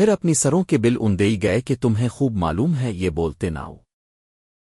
پھر اپنی سروں کے بل اندئی گئے کہ تمہیں خوب معلوم ہے یہ بولتے نہ ہو۔